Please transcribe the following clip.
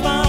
find